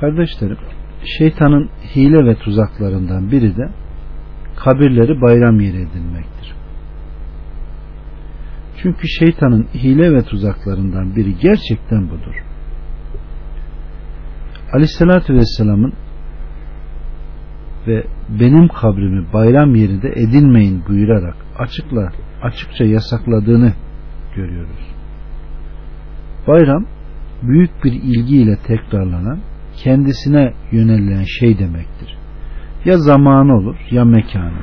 Kardeşlerim, şeytanın hile ve tuzaklarından biri de kabirleri bayram yeri edinmektir. Çünkü şeytanın hile ve tuzaklarından biri gerçekten budur. Aleyhissalatü Vesselam'ın ve benim kabrimi bayram yerinde edinmeyin buyurarak açıkla açıkça yasakladığını görüyoruz. Bayram büyük bir ilgiyle tekrarlanan kendisine yönelen şey demektir. Ya zamanı olur ya mekanı.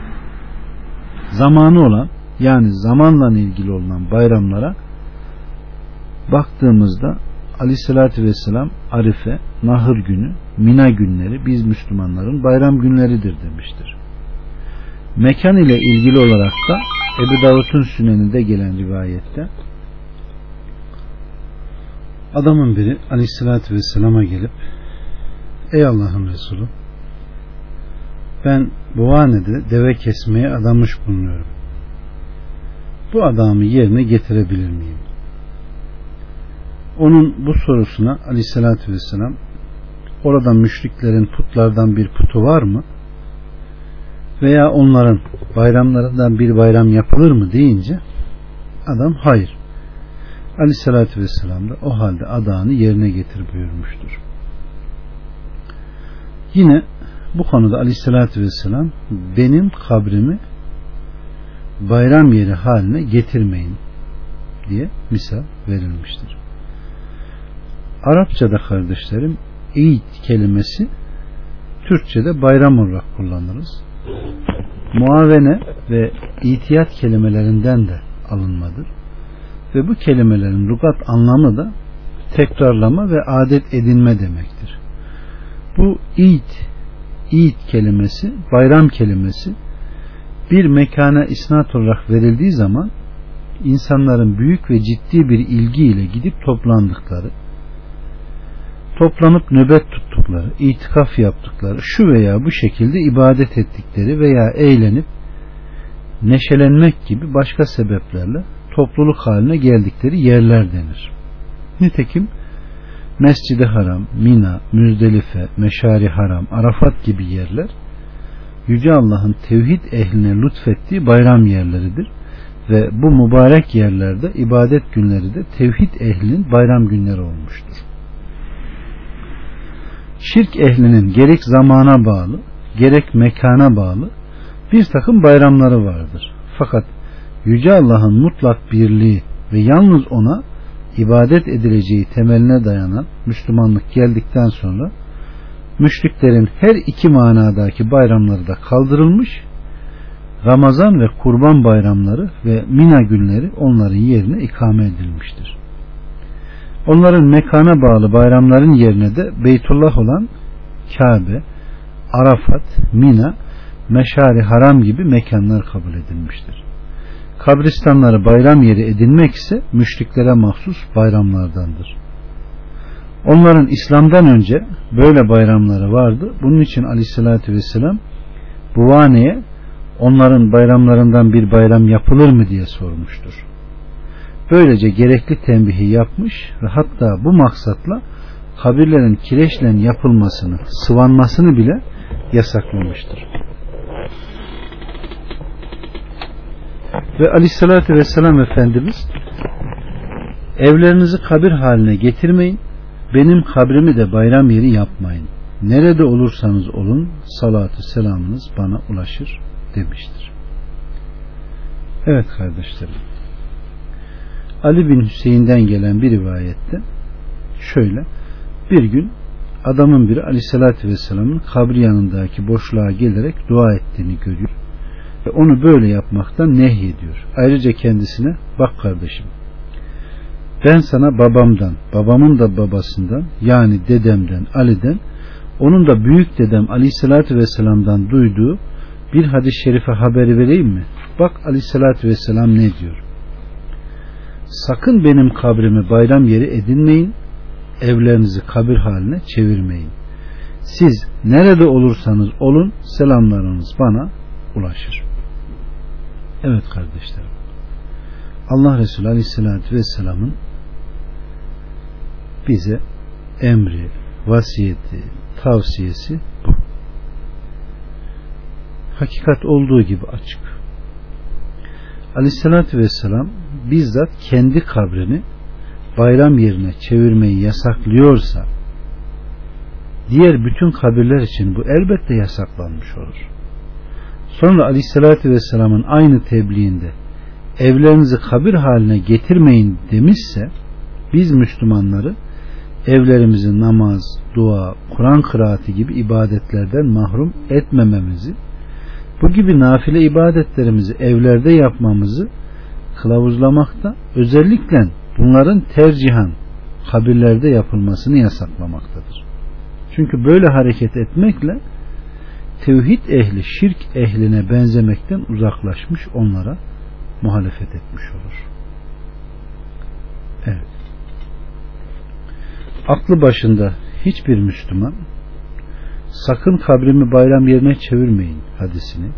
Zamanı olan yani zamanla ilgili olan bayramlara baktığımızda Aleyhisselatü Vesselam Arife, Nahır günü, Mina günleri biz Müslümanların bayram günleridir demiştir. Mekan ile ilgili olarak da Ebu Davud'un süneninde gelen rivayette adamın biri Aleyhisselatü Vesselam'a gelip Ey Allah'ın Resulü ben Buhane'de deve kesmeye adamış bulunuyorum. Bu adamı yerine getirebilir miyim? Onun bu sorusuna aleyhissalatü vesselam orada müşriklerin putlardan bir putu var mı? Veya onların bayramlarından bir bayram yapılır mı deyince adam hayır. Aleyhissalatü vesselam da o halde adağını yerine getir buyurmuştur. Yine bu konuda aleyhissalatü vesselam benim kabrimi bayram yeri haline getirmeyin diye misal verilmiştir. Arapçada kardeşlerim Eid kelimesi Türkçe'de bayram olarak kullanırız. Muavene ve itiyat kelimelerinden de alınmadır. Ve bu kelimelerin lugat anlamı da tekrarlama ve adet edinme demektir. Bu Eid, Eid kelimesi, bayram kelimesi bir mekana isnat olarak verildiği zaman insanların büyük ve ciddi bir ilgiyle gidip toplandıkları, toplanıp nöbet tuttukları, itikaf yaptıkları, şu veya bu şekilde ibadet ettikleri veya eğlenip neşelenmek gibi başka sebeplerle topluluk haline geldikleri yerler denir. Nitekim Mescid-i Haram, Mina, Müzdelife, Meşari Haram, Arafat gibi yerler Yüce Allah'ın tevhid ehline lütfettiği bayram yerleridir ve bu mübarek yerlerde ibadet günleri de tevhid ehlinin bayram günleri olmuştur. Şirk ehlinin gerek zamana bağlı gerek mekana bağlı bir takım bayramları vardır. Fakat Yüce Allah'ın mutlak birliği ve yalnız ona ibadet edileceği temeline dayanan Müslümanlık geldikten sonra müşriklerin her iki manadaki bayramları da kaldırılmış Ramazan ve kurban bayramları ve Mina günleri onların yerine ikame edilmiştir. Onların mekana bağlı bayramların yerine de Beytullah olan Kabe, Arafat, Mina, Meşari Haram gibi mekanlar kabul edilmiştir. Kabristanları bayram yeri edinmek ise müşriklere mahsus bayramlardandır. Onların İslam'dan önce böyle bayramları vardı. Bunun için aleyhissalatü vesselam Buvane'ye onların bayramlarından bir bayram yapılır mı diye sormuştur. Böylece gerekli tembihi yapmış ve hatta bu maksatla kabirlerin kireçle yapılmasını, sıvanmasını bile yasaklamıştır. Ve aleyhissalatü vesselam Efendimiz evlerinizi kabir haline getirmeyin benim kabrimi de bayram yeri yapmayın. Nerede olursanız olun salatü selamınız bana ulaşır demiştir. Evet kardeşlerim. Ali bin Hüseyin'den gelen bir rivayette şöyle bir gün adamın biri aleyhissalatü vesselamın kabri yanındaki boşluğa gelerek dua ettiğini görüyor ve onu böyle yapmaktan nehyediyor. Ayrıca kendisine bak kardeşim ben sana babamdan, babamın da babasından yani dedemden, Ali'den, onun da büyük dedem Aleyhisselatü Vesselam'dan duyduğu bir hadis-i şerife haberi vereyim mi? Bak Aleyhisselatü Vesselam ne diyor? Sakın benim kabrimi bayram yeri edinmeyin, evlerinizi kabir haline çevirmeyin. Siz nerede olursanız olun selamlarınız bana ulaşır. Evet kardeşlerim. Allah Resulü Aleyhisselatü Vesselam'ın bize emri, vasiyeti, tavsiyesi bu. Hakikat olduğu gibi açık. Aleyhissalatü vesselam bizzat kendi kabrini bayram yerine çevirmeyi yasaklıyorsa diğer bütün kabirler için bu elbette yasaklanmış olur. Sonra Aleyhisselatü Vesselam'ın aynı tebliğinde evlerinizi kabir haline getirmeyin demişse biz Müslümanları evlerimizi namaz, dua, Kur'an kıraati gibi ibadetlerden mahrum etmememizi bu gibi nafile ibadetlerimizi evlerde yapmamızı kılavuzlamakta özellikle bunların tercihan kabirlerde yapılmasını yasaklamaktadır. Çünkü böyle hareket etmekle tevhid ehli şirk ehline benzemekten uzaklaşmış onlara muhalefet etmiş olur. Evet. Aklı başında hiçbir Müslüman sakın kabrimi bayram yerine çevirmeyin hadisini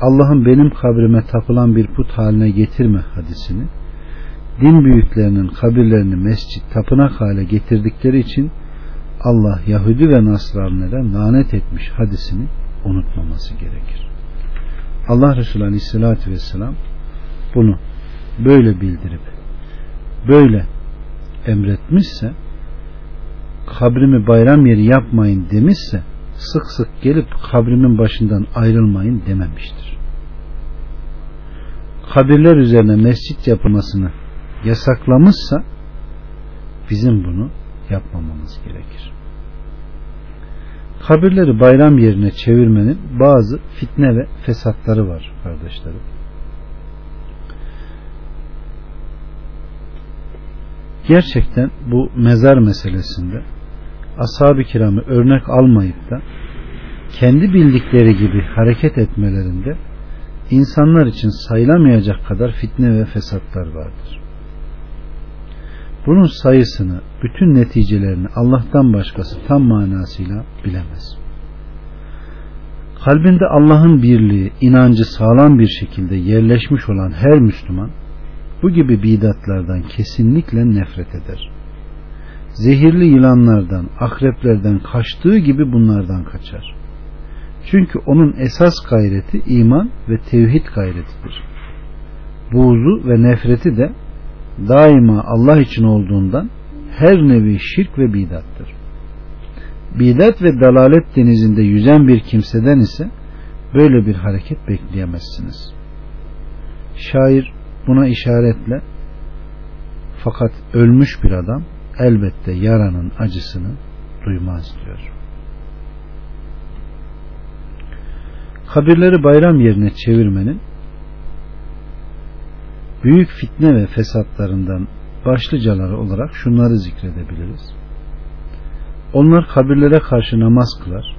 Allah'ın benim kabrime tapılan bir put haline getirme hadisini din büyüklerinin kabirlerini mescit tapınak hale getirdikleri için Allah Yahudi ve Nasranilere lanet etmiş hadisini unutmaması gerekir. Allah Resulü Aleyhisselatü Vesselam bunu böyle bildirip böyle emretmişse kabrimi bayram yeri yapmayın demişse sık sık gelip kabrimin başından ayrılmayın dememiştir. Kabirler üzerine mescit yapılmasını yasaklamışsa bizim bunu yapmamamız gerekir. Kabirleri bayram yerine çevirmenin bazı fitne ve fesatları var kardeşlerim. Gerçekten bu mezar meselesinde ashab-ı kiramı örnek almayıp da kendi bildikleri gibi hareket etmelerinde insanlar için sayılamayacak kadar fitne ve fesatlar vardır. Bunun sayısını, bütün neticelerini Allah'tan başkası tam manasıyla bilemez. Kalbinde Allah'ın birliği, inancı sağlam bir şekilde yerleşmiş olan her Müslüman bu gibi bidatlardan kesinlikle nefret eder. Zehirli yılanlardan, akreplerden kaçtığı gibi bunlardan kaçar. Çünkü onun esas gayreti iman ve tevhid gayretidir. Buğzu ve nefreti de daima Allah için olduğundan her nevi şirk ve bidattır. Bidat ve dalalet denizinde yüzen bir kimseden ise böyle bir hareket bekleyemezsiniz. Şair buna işaretle fakat ölmüş bir adam elbette yaranın acısını duymaz diyor. Kabirleri bayram yerine çevirmenin büyük fitne ve fesatlarından başlıcaları olarak şunları zikredebiliriz. Onlar kabirlere karşı namaz kılar,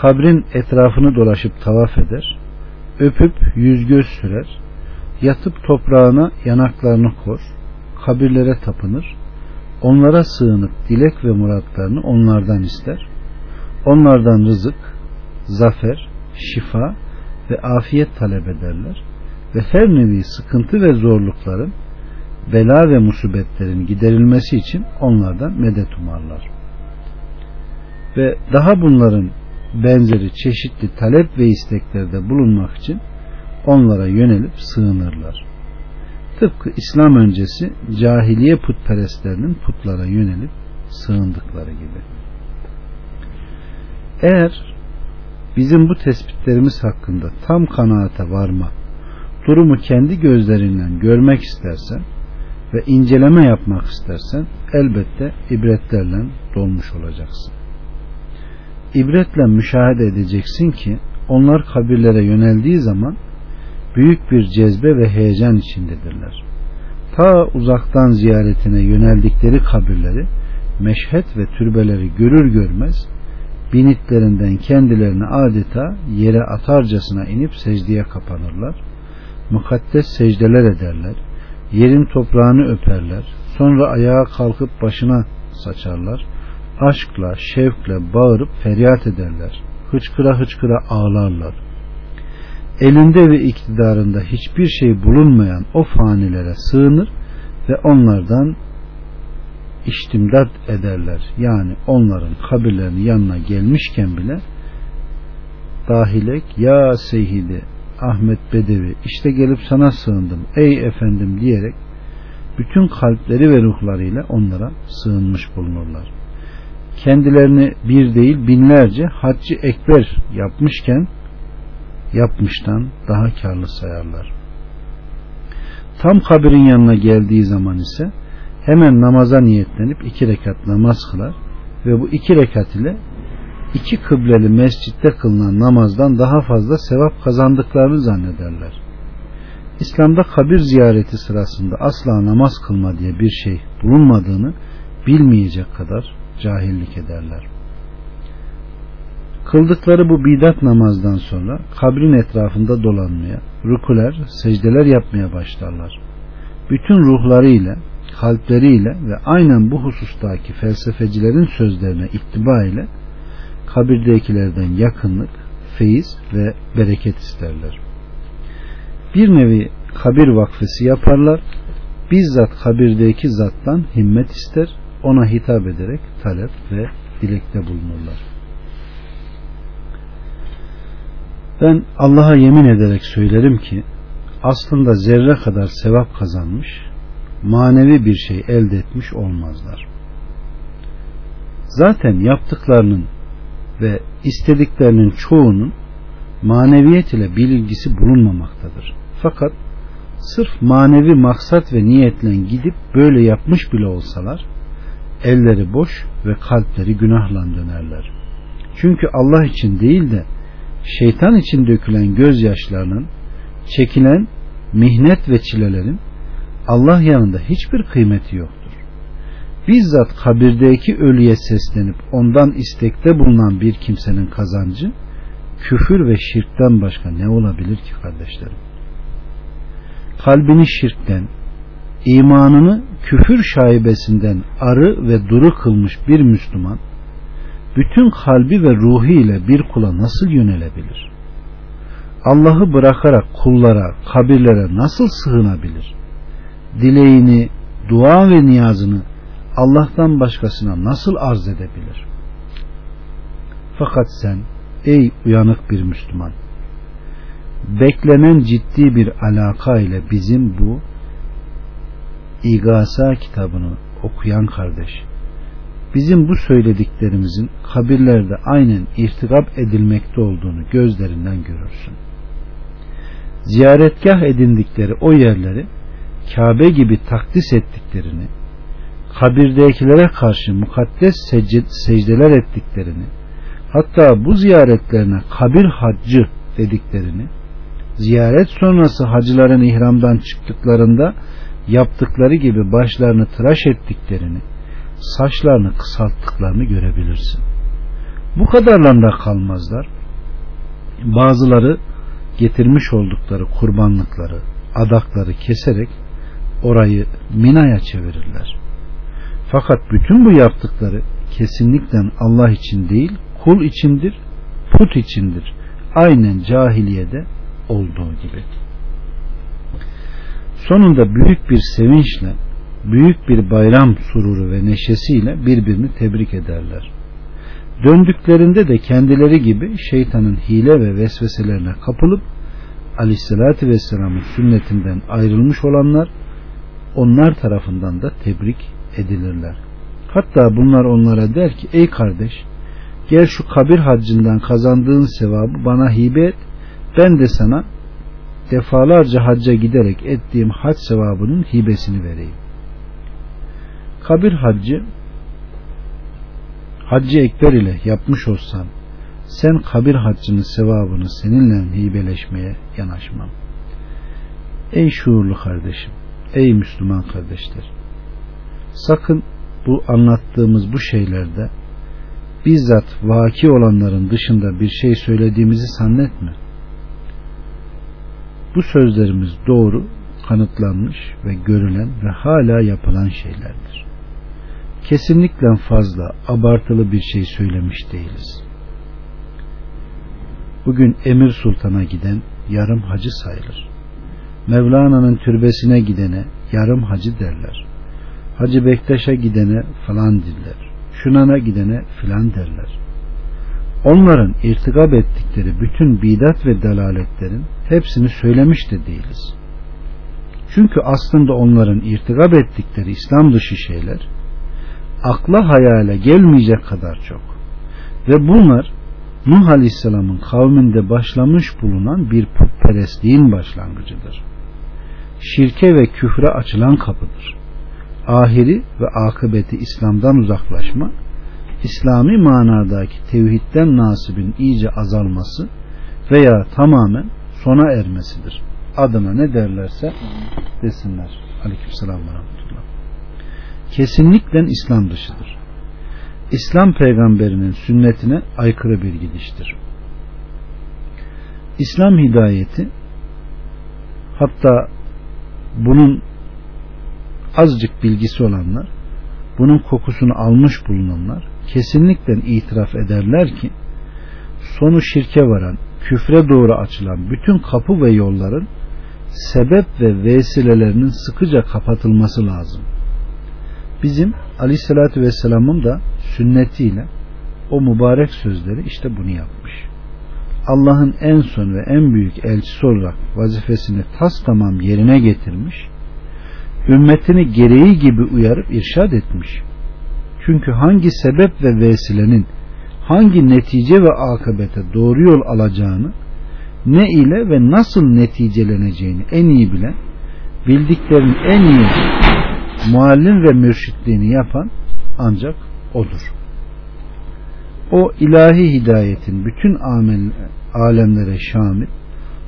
kabrin etrafını dolaşıp tavaf eder, öpüp yüz göz sürer, yatıp toprağına yanaklarını kor, kabirlere tapınır, onlara sığınıp dilek ve muratlarını onlardan ister, onlardan rızık, zafer, şifa ve afiyet talep ederler ve her nevi sıkıntı ve zorlukların bela ve musibetlerin giderilmesi için onlardan medet umarlar. Ve daha bunların benzeri çeşitli talep ve isteklerde bulunmak için onlara yönelip sığınırlar. Tıpkı İslam öncesi cahiliye putperestlerinin putlara yönelip sığındıkları gibi. Eğer bizim bu tespitlerimiz hakkında tam kanaate varma durumu kendi gözlerinden görmek istersen ve inceleme yapmak istersen elbette ibretlerle dolmuş olacaksın. İbretle müşahede edeceksin ki onlar kabirlere yöneldiği zaman büyük bir cezbe ve heyecan içindedirler. Ta uzaktan ziyaretine yöneldikleri kabirleri, meşhet ve türbeleri görür görmez binitlerinden kendilerini adeta yere atarcasına inip secdeye kapanırlar mukaddes secdeler ederler. Yerin toprağını öperler. Sonra ayağa kalkıp başına saçarlar. Aşkla, şevkle bağırıp feryat ederler. Hıçkıra hıçkıra ağlarlar. Elinde ve iktidarında hiçbir şey bulunmayan o fanilere sığınır ve onlardan iştimdat ederler. Yani onların kabirlerinin yanına gelmişken bile dahilek ya seyhidi Ahmet Bedevi işte gelip sana sığındım ey efendim diyerek bütün kalpleri ve ruhlarıyla onlara sığınmış bulunurlar. Kendilerini bir değil binlerce haccı ekber yapmışken yapmıştan daha karlı sayarlar. Tam kabirin yanına geldiği zaman ise hemen namaza niyetlenip iki rekat namaz kılar ve bu iki rekat ile iki kıbleli mescitte kılınan namazdan daha fazla sevap kazandıklarını zannederler. İslam'da kabir ziyareti sırasında asla namaz kılma diye bir şey bulunmadığını bilmeyecek kadar cahillik ederler. Kıldıkları bu bidat namazdan sonra kabrin etrafında dolanmaya, rukuler, secdeler yapmaya başlarlar. Bütün ruhlarıyla, kalpleriyle ve aynen bu husustaki felsefecilerin sözlerine ittiba ile kabirdekilerden yakınlık, feyiz ve bereket isterler. Bir nevi kabir vakfesi yaparlar. Bizzat kabirdeki zattan himmet ister, ona hitap ederek talep ve dilekte bulunurlar. Ben Allah'a yemin ederek söylerim ki aslında zerre kadar sevap kazanmış, manevi bir şey elde etmiş olmazlar. Zaten yaptıklarının ve istediklerinin çoğunun maneviyet ile bir ilgisi bulunmamaktadır. Fakat sırf manevi maksat ve niyetle gidip böyle yapmış bile olsalar elleri boş ve kalpleri günahla dönerler. Çünkü Allah için değil de şeytan için dökülen gözyaşlarının çekilen mihnet ve çilelerin Allah yanında hiçbir kıymeti yoktur. Bizzat kabirdeki ölüye seslenip ondan istekte bulunan bir kimsenin kazancı küfür ve şirkten başka ne olabilir ki kardeşlerim? Kalbini şirkten, imanını küfür şaibesinden arı ve duru kılmış bir Müslüman bütün kalbi ve ruhu ile bir kula nasıl yönelebilir? Allah'ı bırakarak kullara, kabirlere nasıl sığınabilir? Dileğini, dua ve niyazını Allah'tan başkasına nasıl arz edebilir? Fakat sen ey uyanık bir Müslüman beklenen ciddi bir alaka ile bizim bu İgasa kitabını okuyan kardeş bizim bu söylediklerimizin kabirlerde aynen irtikap edilmekte olduğunu gözlerinden görürsün. Ziyaretgah edindikleri o yerleri Kabe gibi takdis ettiklerini, kabirdekilere karşı mukaddes secdeler ettiklerini, hatta bu ziyaretlerine kabir haccı dediklerini, ziyaret sonrası hacıların ihramdan çıktıklarında yaptıkları gibi başlarını tıraş ettiklerini, saçlarını kısalttıklarını görebilirsin. Bu kadarla da kalmazlar. Bazıları getirmiş oldukları kurbanlıkları, adakları keserek orayı Mina'ya çevirirler. Fakat bütün bu yaptıkları kesinlikle Allah için değil, kul içindir, put içindir. Aynen cahiliyede olduğu gibi. Sonunda büyük bir sevinçle büyük bir bayram sururu ve neşesiyle birbirini tebrik ederler. Döndüklerinde de kendileri gibi şeytanın hile ve vesveselerine kapılıp Aleyhisselatü Vesselam'ın sünnetinden ayrılmış olanlar onlar tarafından da tebrik edilirler. Hatta bunlar onlara der ki ey kardeş gel şu kabir haccından kazandığın sevabı bana hibe et ben de sana defalarca hacca giderek ettiğim hac sevabının hibesini vereyim kabir haccı haccı ekber ile yapmış olsan sen kabir haccının sevabını seninle hibeleşmeye yanaşmam. Ey şuurlu kardeşim, ey Müslüman kardeşler. Sakın bu anlattığımız bu şeylerde bizzat vaki olanların dışında bir şey söylediğimizi zannetme. Bu sözlerimiz doğru, kanıtlanmış ve görülen ve hala yapılan şeylerdir kesinlikle fazla abartılı bir şey söylemiş değiliz. Bugün Emir Sultan'a giden yarım hacı sayılır. Mevlana'nın türbesine gidene yarım hacı derler. Hacı Bektaş'a gidene falan diller. Şunana gidene filan derler. Onların irtikap ettikleri bütün bidat ve dalaletlerin hepsini söylemiş de değiliz. Çünkü aslında onların irtikap ettikleri İslam dışı şeyler akla hayale gelmeyecek kadar çok. Ve bunlar Nuh Aleyhisselam'ın kavminde başlamış bulunan bir putperestliğin başlangıcıdır. Şirke ve küfre açılan kapıdır. Ahiri ve akıbeti İslam'dan uzaklaşma, İslami manadaki tevhidden nasibin iyice azalması veya tamamen sona ermesidir. Adına ne derlerse desinler. Aleykümselam ve rahmetullah. Kesinlikle İslam dışıdır. İslam peygamberinin sünnetine aykırı bir gidiştir. İslam hidayeti hatta bunun azıcık bilgisi olanlar bunun kokusunu almış bulunanlar kesinlikle itiraf ederler ki sonu şirke varan küfre doğru açılan bütün kapı ve yolların sebep ve vesilelerinin sıkıca kapatılması lazım. Bizim Aleyhisselatü Vesselam'ın da sünnetiyle o mübarek sözleri işte bunu yapmış. Allah'ın en son ve en büyük elçisi olarak vazifesini tas tamam yerine getirmiş, ümmetini gereği gibi uyarıp irşad etmiş. Çünkü hangi sebep ve vesilenin hangi netice ve akıbete doğru yol alacağını ne ile ve nasıl neticeleneceğini en iyi bilen bildiklerin en iyi muallim ve mürşitliğini yapan ancak odur. O ilahi hidayetin bütün amel, alemlere şamil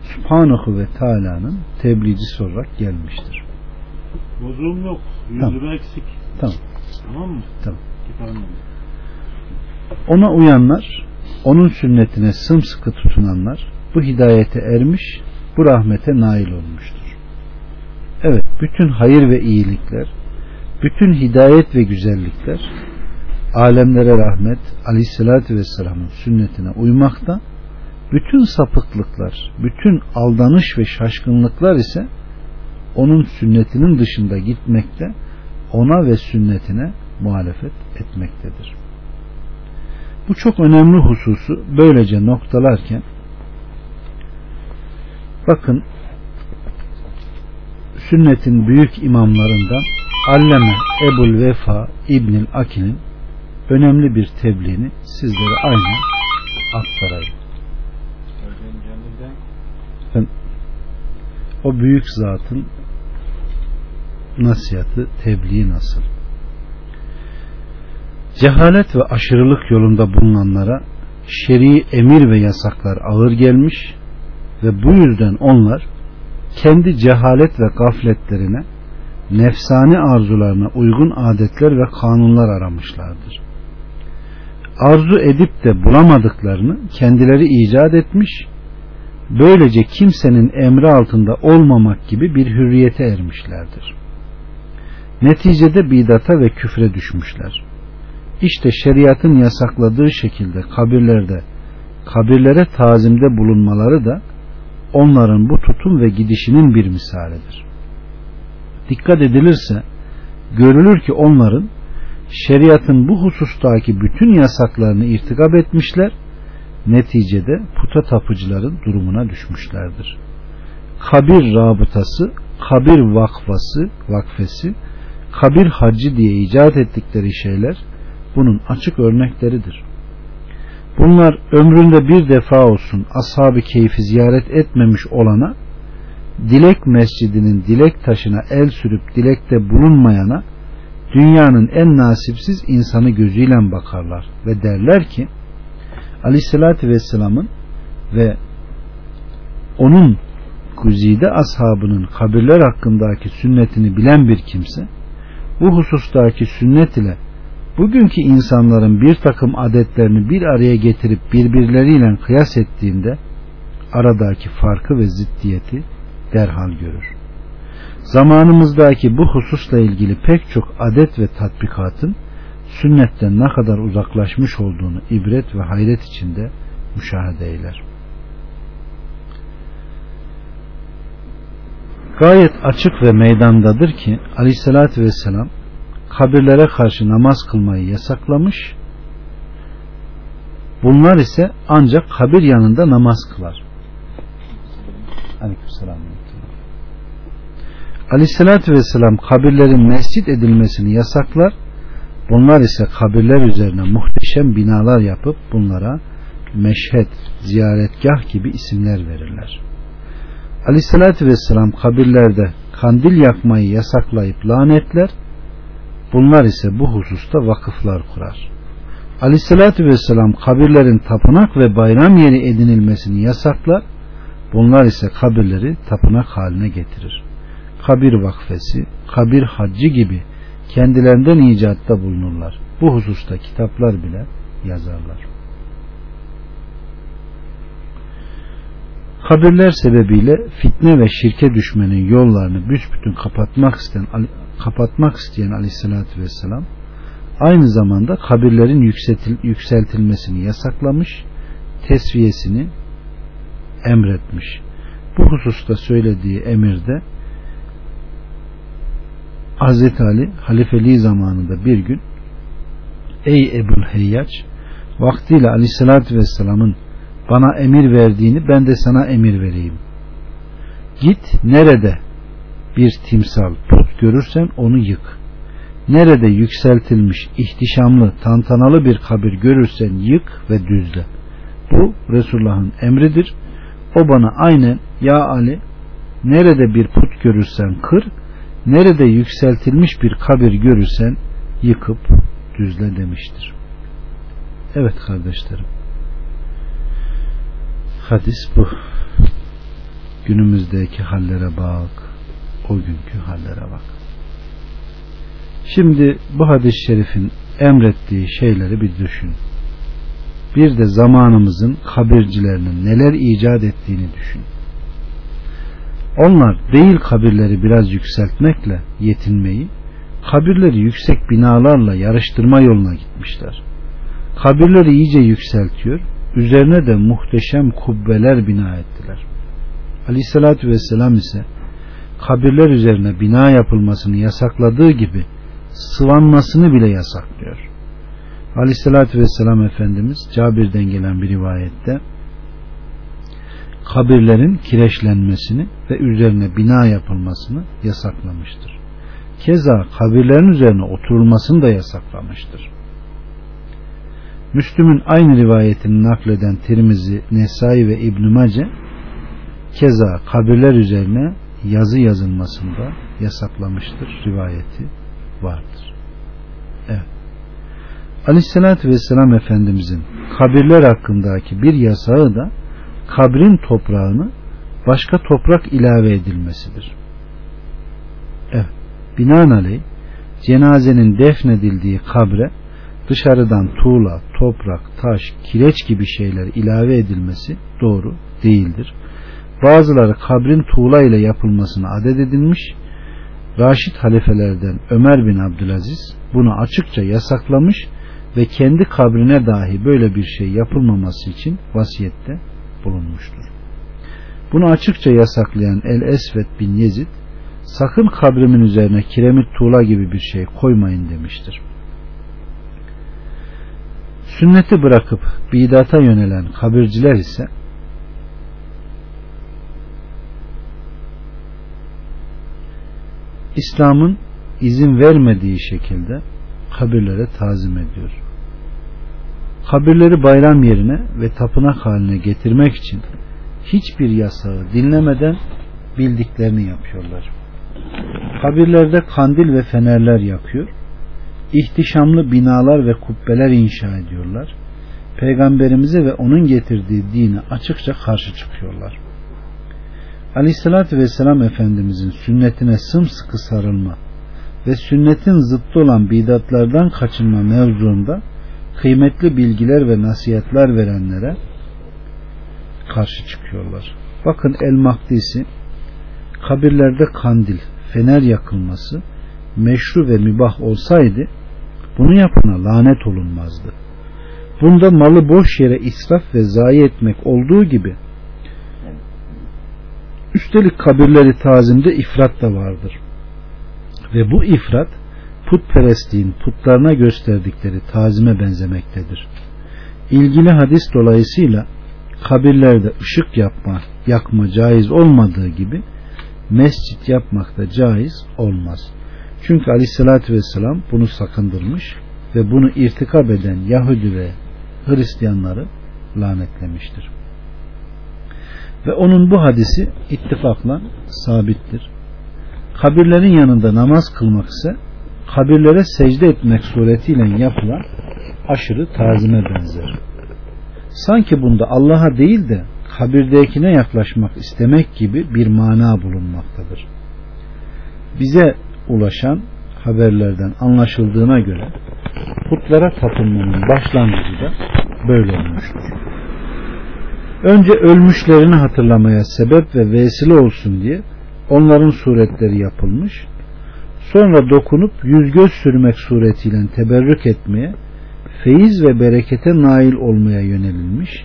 Subhanahu ve Teala'nın tebliğcisi olarak gelmiştir. Bozuğum yok. Yüzü Tamam. eksik. Tamam. Tamam mı? Tamam. Ona uyanlar, onun sünnetine sımsıkı tutunanlar bu hidayete ermiş, bu rahmete nail olmuştur. Evet, bütün hayır ve iyilikler, bütün hidayet ve güzellikler, alemlere rahmet, aleyhissalatü vesselamın sünnetine uymakta, bütün sapıklıklar, bütün aldanış ve şaşkınlıklar ise onun sünnetinin dışında gitmekte, ona ve sünnetine muhalefet etmektedir. Bu çok önemli hususu böylece noktalarken bakın sünnetin büyük imamlarından Alleme Ebul Vefa İbnül Aki'nin önemli bir tebliğini sizlere aynen aktarayım. O büyük zatın nasihatı, tebliği nasıl? Cehalet ve aşırılık yolunda bulunanlara şer'i emir ve yasaklar ağır gelmiş ve bu yüzden onlar kendi cehalet ve gafletlerine nefsani arzularına uygun adetler ve kanunlar aramışlardır. Arzu edip de bulamadıklarını kendileri icat etmiş, böylece kimsenin emri altında olmamak gibi bir hürriyete ermişlerdir. Neticede bidata ve küfre düşmüşler. İşte şeriatın yasakladığı şekilde kabirlerde kabirlere tazimde bulunmaları da onların bu tutum ve gidişinin bir misalidir. Dikkat edilirse görülür ki onların şeriatın bu husustaki bütün yasaklarını irtikap etmişler, neticede puta tapıcıların durumuna düşmüşlerdir. Kabir rabıtası, kabir vakfası, vakfesi, kabir hacı diye icat ettikleri şeyler bunun açık örnekleridir. Bunlar ömründe bir defa olsun ashab-ı keyfi ziyaret etmemiş olana dilek mescidinin dilek taşına el sürüp dilekte bulunmayana dünyanın en nasipsiz insanı gözüyle bakarlar ve derler ki Aleyhisselatü Vesselam'ın ve onun kuzide ashabının kabirler hakkındaki sünnetini bilen bir kimse bu husustaki sünnet ile bugünkü insanların bir takım adetlerini bir araya getirip birbirleriyle kıyas ettiğinde aradaki farkı ve ziddiyeti derhal görür. Zamanımızdaki bu hususla ilgili pek çok adet ve tatbikatın sünnetten ne kadar uzaklaşmış olduğunu ibret ve hayret içinde müşahede eder. Gayet açık ve meydandadır ki aleyhissalatü vesselam kabirlere karşı namaz kılmayı yasaklamış. Bunlar ise ancak kabir yanında namaz kılar. Aleykümselam. Aleyhissalatü vesselam kabirlerin mescit edilmesini yasaklar. Bunlar ise kabirler üzerine muhteşem binalar yapıp bunlara meşhed, ziyaretgah gibi isimler verirler. Aleyhissalatü vesselam kabirlerde kandil yakmayı yasaklayıp lanetler. Bunlar ise bu hususta vakıflar kurar. Aleyhissalatü vesselam kabirlerin tapınak ve bayram yeri edinilmesini yasaklar. Bunlar ise kabirleri tapınak haline getirir. Kabir vakfesi, kabir haccı gibi kendilerinden icatta bulunurlar. Bu hususta kitaplar bile yazarlar. Kabirler sebebiyle fitne ve şirke düşmenin yollarını büsbütün kapatmak isteyen kapatmak isteyen Aleyhisselatü Vesselam aynı zamanda kabirlerin yükseltil, yükseltilmesini yasaklamış, tesviyesini emretmiş. Bu hususta söylediği emirde Hazreti Ali halifeliği zamanında bir gün Ey Ebul Heyyaç vaktiyle Aleyhisselatü Vesselam'ın bana emir verdiğini ben de sana emir vereyim. Git nerede bir timsal put görürsen onu yık. Nerede yükseltilmiş, ihtişamlı, tantanalı bir kabir görürsen yık ve düzle. Bu Resulullah'ın emridir. O bana aynen ya Ali nerede bir put görürsen kır, nerede yükseltilmiş bir kabir görürsen yıkıp düzle demiştir. Evet kardeşlerim. Hadis bu. Günümüzdeki hallere bak. O günkü hallere bak. Şimdi bu hadis-i şerifin emrettiği şeyleri bir düşün. Bir de zamanımızın kabircilerinin neler icat ettiğini düşün. Onlar değil kabirleri biraz yükseltmekle yetinmeyi, kabirleri yüksek binalarla yarıştırma yoluna gitmişler. Kabirleri iyice yükseltiyor, üzerine de muhteşem kubbeler bina ettiler. Aleyhissalatü vesselam ise kabirler üzerine bina yapılmasını yasakladığı gibi sıvanmasını bile yasaklıyor. Aleyhissalatü vesselam Efendimiz Cabir'den gelen bir rivayette kabirlerin kireçlenmesini ve üzerine bina yapılmasını yasaklamıştır. Keza kabirlerin üzerine oturulmasını da yasaklamıştır. Müslüm'ün aynı rivayetini nakleden Tirmizi, Nesai ve İbn Mace keza kabirler üzerine yazı yazılmasını da yasaklamıştır. Rivayeti vardır. Evet. Aleyhissalatü Vesselam Efendimizin kabirler hakkındaki bir yasağı da kabrin toprağını başka toprak ilave edilmesidir. Evet. Binaenaleyh cenazenin defnedildiği kabre dışarıdan tuğla, toprak, taş, kireç gibi şeyler ilave edilmesi doğru değildir. Bazıları kabrin tuğla ile yapılmasına adet edilmiş. Raşid halifelerden Ömer bin Abdülaziz bunu açıkça yasaklamış ve kendi kabrine dahi böyle bir şey yapılmaması için vasiyette bulunmuştur. Bunu açıkça yasaklayan El Esvet bin Yezid sakın kabrimin üzerine kiremit tuğla gibi bir şey koymayın demiştir. Sünneti bırakıp bidata yönelen kabirciler ise İslam'ın izin vermediği şekilde kabirlere tazim ediyor. Kabirleri bayram yerine ve tapınak haline getirmek için hiçbir yasağı dinlemeden bildiklerini yapıyorlar. Kabirlerde kandil ve fenerler yakıyor. İhtişamlı binalar ve kubbeler inşa ediyorlar. Peygamberimize ve onun getirdiği dine açıkça karşı çıkıyorlar. Aleyhissalatü Vesselam Efendimizin sünnetine sımsıkı sarılma ve sünnetin zıttı olan bidatlardan kaçınma mevzuunda kıymetli bilgiler ve nasihatler verenlere karşı çıkıyorlar. Bakın El Mahdisi kabirlerde kandil, fener yakılması meşru ve mübah olsaydı bunu yapana lanet olunmazdı. Bunda malı boş yere israf ve zayi etmek olduğu gibi üstelik kabirleri tazimde ifrat da vardır. Ve bu ifrat putperestliğin putlarına gösterdikleri tazime benzemektedir. İlgili hadis dolayısıyla kabirlerde ışık yapma, yakma caiz olmadığı gibi mescit yapmak da caiz olmaz. Çünkü aleyhissalatü vesselam bunu sakındırmış ve bunu irtikab eden Yahudi ve Hristiyanları lanetlemiştir. Ve onun bu hadisi ittifakla sabittir. Kabirlerin yanında namaz kılmak ise kabirlere secde etmek suretiyle yapılan aşırı tazime benzer. Sanki bunda Allah'a değil de kabirdekine yaklaşmak istemek gibi bir mana bulunmaktadır. Bize ulaşan haberlerden anlaşıldığına göre putlara tapınmanın başlangıcı da böyle olmuştur. Önce ölmüşlerini hatırlamaya sebep ve vesile olsun diye onların suretleri yapılmış, sonra dokunup yüz göz sürmek suretiyle teberrük etmeye, feyiz ve berekete nail olmaya yönelilmiş,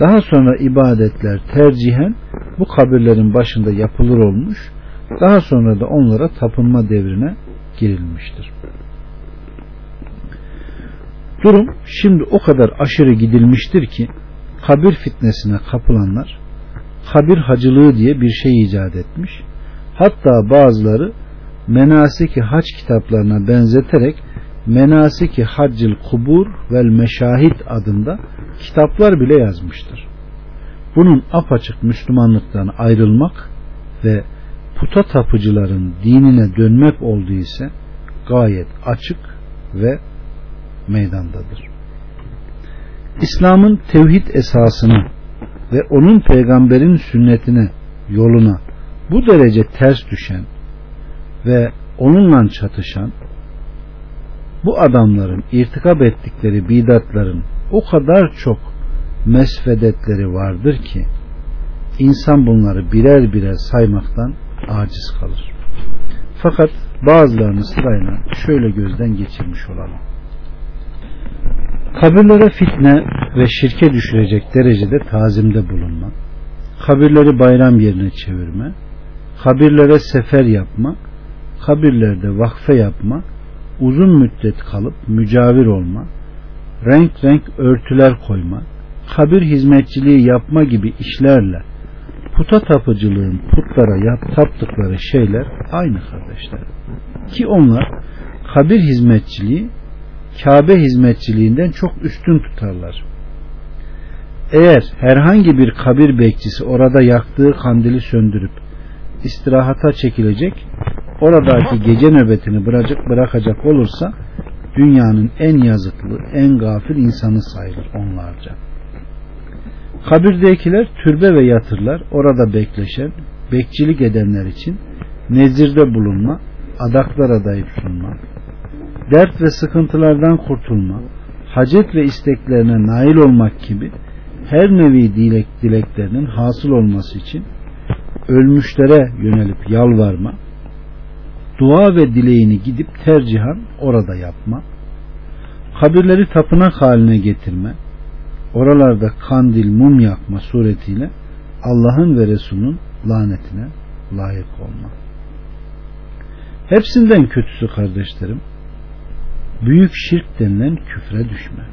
daha sonra ibadetler tercihen bu kabirlerin başında yapılır olmuş, daha sonra da onlara tapınma devrine girilmiştir. Durum şimdi o kadar aşırı gidilmiştir ki kabir fitnesine kapılanlar kabir hacılığı diye bir şey icat etmiş. Hatta bazıları menasiki hac kitaplarına benzeterek menasiki haccıl kubur vel meşahit adında kitaplar bile yazmıştır. Bunun apaçık Müslümanlıktan ayrılmak ve puta tapıcıların dinine dönmek olduğu ise gayet açık ve meydandadır. İslam'ın tevhid esasına ve onun peygamberin sünnetine, yoluna bu derece ters düşen ve onunla çatışan bu adamların irtikap ettikleri bidatların o kadar çok mesfedetleri vardır ki insan bunları birer birer saymaktan aciz kalır. Fakat bazılarını sırayla şöyle gözden geçirmiş olalım. Kabirlere fitne ve şirke düşürecek derecede tazimde bulunma, kabirleri bayram yerine çevirme, kabirlere sefer yapma, kabirlerde vakfe yapma, uzun müddet kalıp mücavir olma, renk renk örtüler koyma, kabir hizmetçiliği yapma gibi işlerle puta tapıcılığın putlara yap, taptıkları şeyler aynı kardeşler. Ki onlar kabir hizmetçiliği Kabe hizmetçiliğinden çok üstün tutarlar. Eğer herhangi bir kabir bekçisi orada yaktığı kandili söndürüp istirahata çekilecek, oradaki gece nöbetini bırakacak, olursa dünyanın en yazıklı, en gafil insanı sayılır onlarca. Kabirdekiler türbe ve yatırlar orada bekleşen, bekçilik edenler için nezirde bulunma, adaklar adayıp sunma, dert ve sıkıntılardan kurtulma, hacet ve isteklerine nail olmak gibi her nevi dilek dileklerinin hasıl olması için ölmüşlere yönelip yalvarma, dua ve dileğini gidip tercihan orada yapma, kabirleri tapınak haline getirme, oralarda kandil mum yakma suretiyle Allah'ın ve Resul'ün lanetine layık olma. Hepsinden kötüsü kardeşlerim, büyük şirk denilen küfre düşme.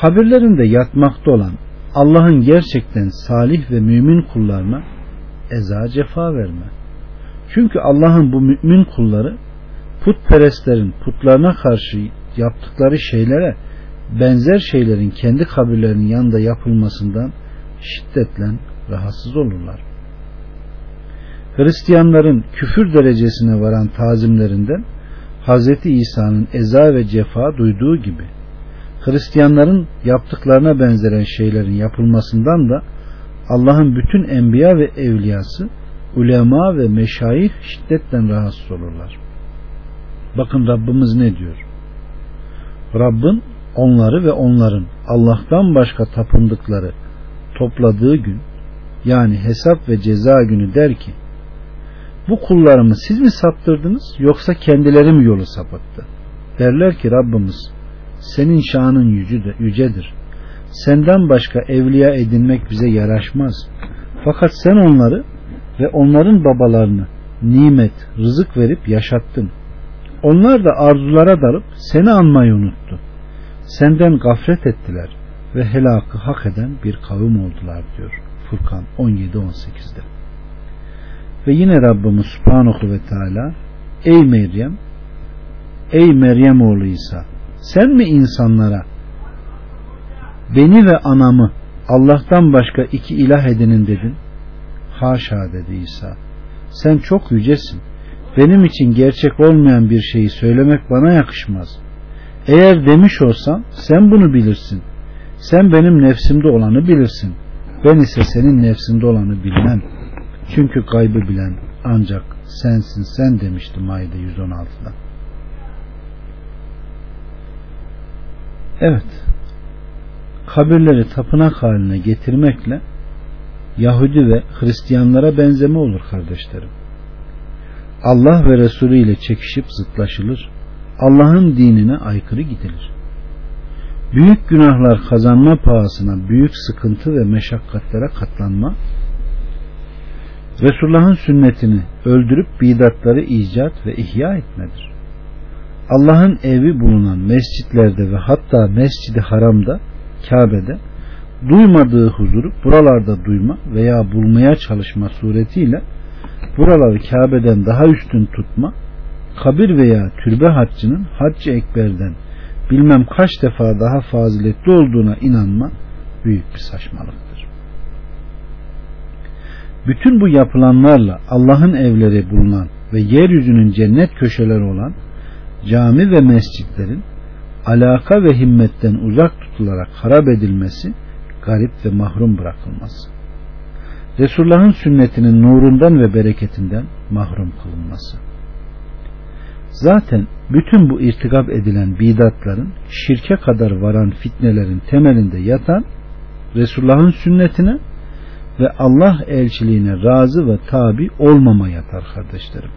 Kabirlerinde yatmakta olan Allah'ın gerçekten salih ve mümin kullarına eza cefa verme. Çünkü Allah'ın bu mümin kulları putperestlerin putlarına karşı yaptıkları şeylere benzer şeylerin kendi kabirlerinin yanında yapılmasından şiddetle rahatsız olurlar. Hristiyanların küfür derecesine varan tazimlerinden Hz. İsa'nın eza ve cefa duyduğu gibi Hristiyanların yaptıklarına benzeren şeylerin yapılmasından da Allah'ın bütün enbiya ve evliyası ulema ve meşayih şiddetle rahatsız olurlar. Bakın Rabbimiz ne diyor? Rabbin onları ve onların Allah'tan başka tapındıkları topladığı gün yani hesap ve ceza günü der ki bu kullarımı siz mi saptırdınız yoksa kendileri mi yolu sapattı? Derler ki Rabbimiz senin şanın yücedir. Senden başka evliya edinmek bize yaraşmaz. Fakat sen onları ve onların babalarını nimet, rızık verip yaşattın. Onlar da arzulara dalıp seni anmayı unuttu. Senden gaflet ettiler ve helakı hak eden bir kavim oldular diyor. Furkan 17-18'de. Ve yine Rabbimiz Subhanahu ve Teala Ey Meryem Ey Meryem oğlu İsa sen mi insanlara beni ve anamı Allah'tan başka iki ilah edinin dedin? Haşa dedi İsa. Sen çok yücesin. Benim için gerçek olmayan bir şeyi söylemek bana yakışmaz. Eğer demiş olsam sen bunu bilirsin. Sen benim nefsimde olanı bilirsin. Ben ise senin nefsinde olanı bilmem. Çünkü kaybı bilen ancak sensin sen demişti Maide 116'da. Evet. Kabirleri tapınak haline getirmekle Yahudi ve Hristiyanlara benzeme olur kardeşlerim. Allah ve Resulü ile çekişip zıtlaşılır. Allah'ın dinine aykırı gidilir. Büyük günahlar kazanma pahasına büyük sıkıntı ve meşakkatlere katlanma, Resulullah'ın sünnetini öldürüp bidatları icat ve ihya etmedir. Allah'ın evi bulunan mescitlerde ve hatta mescidi haramda, Kabe'de duymadığı huzuru buralarda duyma veya bulmaya çalışma suretiyle buraları Kabe'den daha üstün tutma, kabir veya türbe haccının haccı ekberden bilmem kaç defa daha faziletli olduğuna inanma büyük bir saçmalıktır. Bütün bu yapılanlarla Allah'ın evleri bulunan ve yeryüzünün cennet köşeleri olan cami ve mescitlerin alaka ve himmetten uzak tutularak harap edilmesi, garip ve mahrum bırakılması. Resulullah'ın sünnetinin nurundan ve bereketinden mahrum kılınması. Zaten bütün bu irtikap edilen bidatların şirke kadar varan fitnelerin temelinde yatan Resulullah'ın sünnetine ve Allah elçiliğine razı ve tabi olmama yatar kardeşlerim.